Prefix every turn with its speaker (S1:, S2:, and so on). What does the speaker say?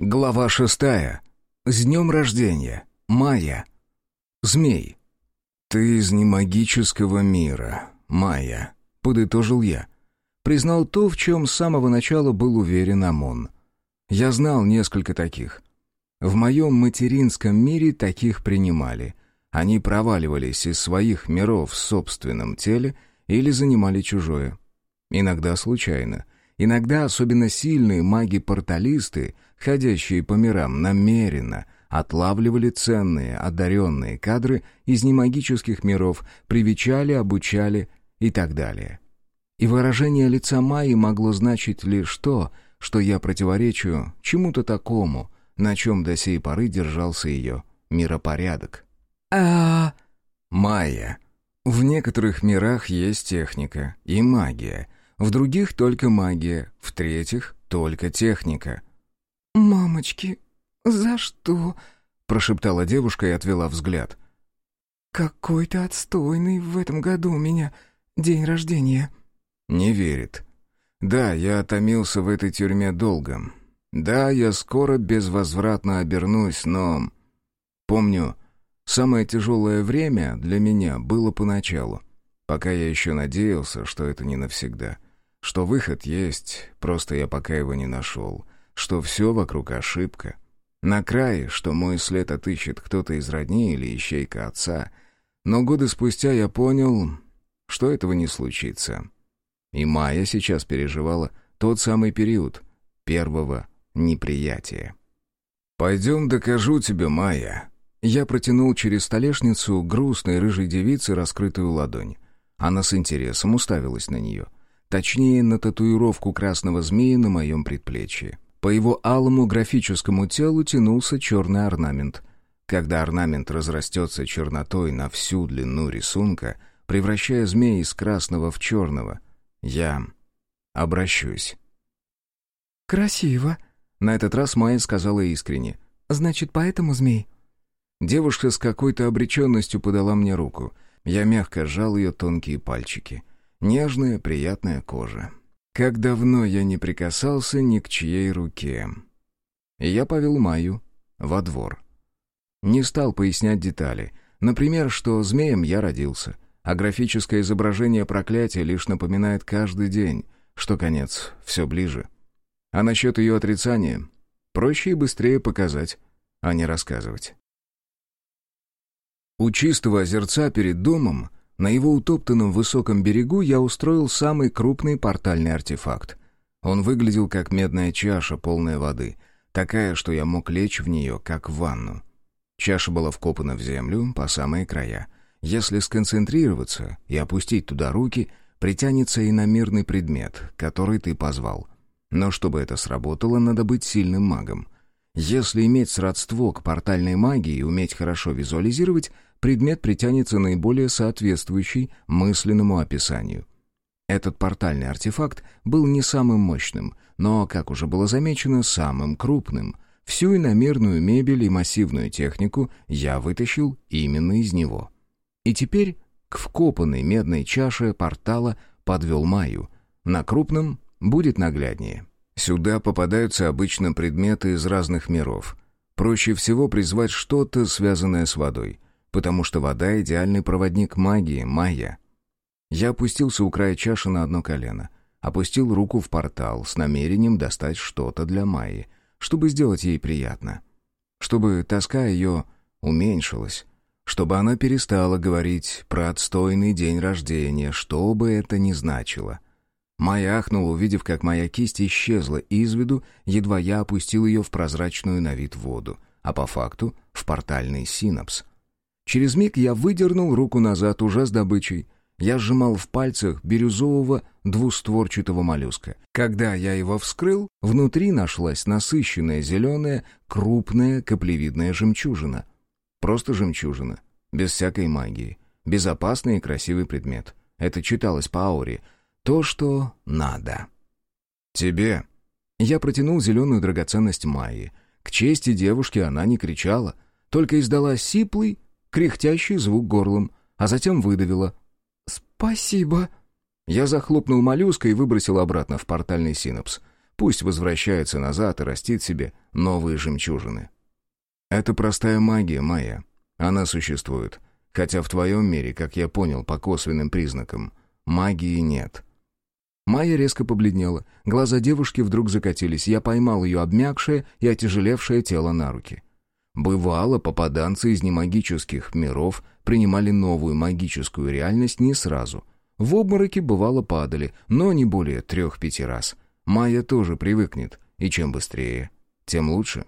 S1: Глава шестая. С днем рождения. Майя. Змей. «Ты из немагического мира, Майя», — подытожил я. Признал то, в чем с самого начала был уверен Амон. Я знал несколько таких. В моем материнском мире таких принимали. Они проваливались из своих миров в собственном теле или занимали чужое. Иногда случайно. Иногда особенно сильные маги-порталисты, ходящие по мирам, намеренно отлавливали ценные, одаренные кадры из немагических миров, привечали, обучали и так далее. И выражение лица Майи могло значить лишь то, что я противоречу чему-то такому, на чем до сей поры держался ее миропорядок.
S2: а
S1: Майя. В некоторых мирах есть техника и магия, в других только магия, в третьих только техника.
S2: «Мамочки, за что?»
S1: — прошептала девушка и отвела взгляд.
S2: «Какой то отстойный в этом году у меня день рождения».
S1: Не верит. Да, я томился в этой тюрьме долго. Да, я скоро безвозвратно обернусь, но... Помню, самое тяжелое время для меня было поначалу, пока я еще надеялся, что это не навсегда, что выход есть, просто я пока его не нашел, что все вокруг ошибка. На крае, что мой след отыщет кто-то из родни или ищейка отца. Но годы спустя я понял, что этого не случится. И Майя сейчас переживала тот самый период первого неприятия. «Пойдем докажу тебе, Майя». Я протянул через столешницу грустной рыжей девицы раскрытую ладонь. Она с интересом уставилась на нее. Точнее, на татуировку красного змея на моем предплечье. По его алому графическому телу тянулся черный орнамент. Когда орнамент разрастется чернотой на всю длину рисунка, превращая змея из красного в черного, я обращусь.
S2: «Красиво», —
S1: на этот раз Майя сказала искренне.
S2: «Значит, поэтому змей?»
S1: Девушка с какой-то обреченностью подала мне руку. Я мягко сжал ее тонкие пальчики. Нежная, приятная кожа. Как давно я не прикасался ни к чьей руке. Я повел Майю во двор. Не стал пояснять детали. Например, что змеем я родился, а графическое изображение проклятия лишь напоминает каждый день, что конец все ближе. А насчет ее отрицания проще и быстрее показать, а не рассказывать. У чистого озерца перед домом на его утоптанном высоком берегу я устроил самый крупный портальный артефакт. Он выглядел как медная чаша, полная воды, такая, что я мог лечь в нее, как в ванну. Чаша была вкопана в землю по самые края. Если сконцентрироваться и опустить туда руки, притянется иномирный предмет, который ты позвал. Но чтобы это сработало, надо быть сильным магом. Если иметь сродство к портальной магии и уметь хорошо визуализировать, предмет притянется наиболее соответствующий мысленному описанию. Этот портальный артефакт был не самым мощным, но, как уже было замечено, самым крупным. Всю иномерную мебель и массивную технику я вытащил именно из него. И теперь к вкопанной медной чаше портала подвел Маю. На крупном будет нагляднее. Сюда попадаются обычно предметы из разных миров. Проще всего призвать что-то, связанное с водой — потому что вода — идеальный проводник магии, майя. Я опустился у края чаши на одно колено, опустил руку в портал с намерением достать что-то для Майи, чтобы сделать ей приятно. Чтобы тоска ее уменьшилась, чтобы она перестала говорить про отстойный день рождения, что бы это ни значило. Майя ахнула, увидев, как моя кисть исчезла из виду, едва я опустил ее в прозрачную на вид воду, а по факту — в портальный синапс. Через миг я выдернул руку назад уже с добычей. Я сжимал в пальцах бирюзового двустворчатого моллюска. Когда я его вскрыл, внутри нашлась насыщенная зеленая, крупная каплевидная жемчужина. Просто жемчужина, без всякой магии. Безопасный и красивый предмет. Это читалось по ауре. То, что надо. «Тебе». Я протянул зеленую драгоценность Майи. К чести девушки она не кричала, только издала сиплый, кряхтящий звук горлом, а затем выдавила.
S2: «Спасибо».
S1: Я захлопнул моллюска и выбросил обратно в портальный синапс. Пусть возвращается назад и растит себе новые жемчужины. Это простая магия, Майя. Она существует. Хотя в твоем мире, как я понял по косвенным признакам, магии нет. Майя резко побледнела. Глаза девушки вдруг закатились. Я поймал ее обмякшее и отяжелевшее тело на руки. Бывало, попаданцы из немагических миров принимали новую магическую реальность не сразу. В обмороке бывало падали, но не более трех-пяти раз. Майя тоже привыкнет, и чем быстрее, тем лучше.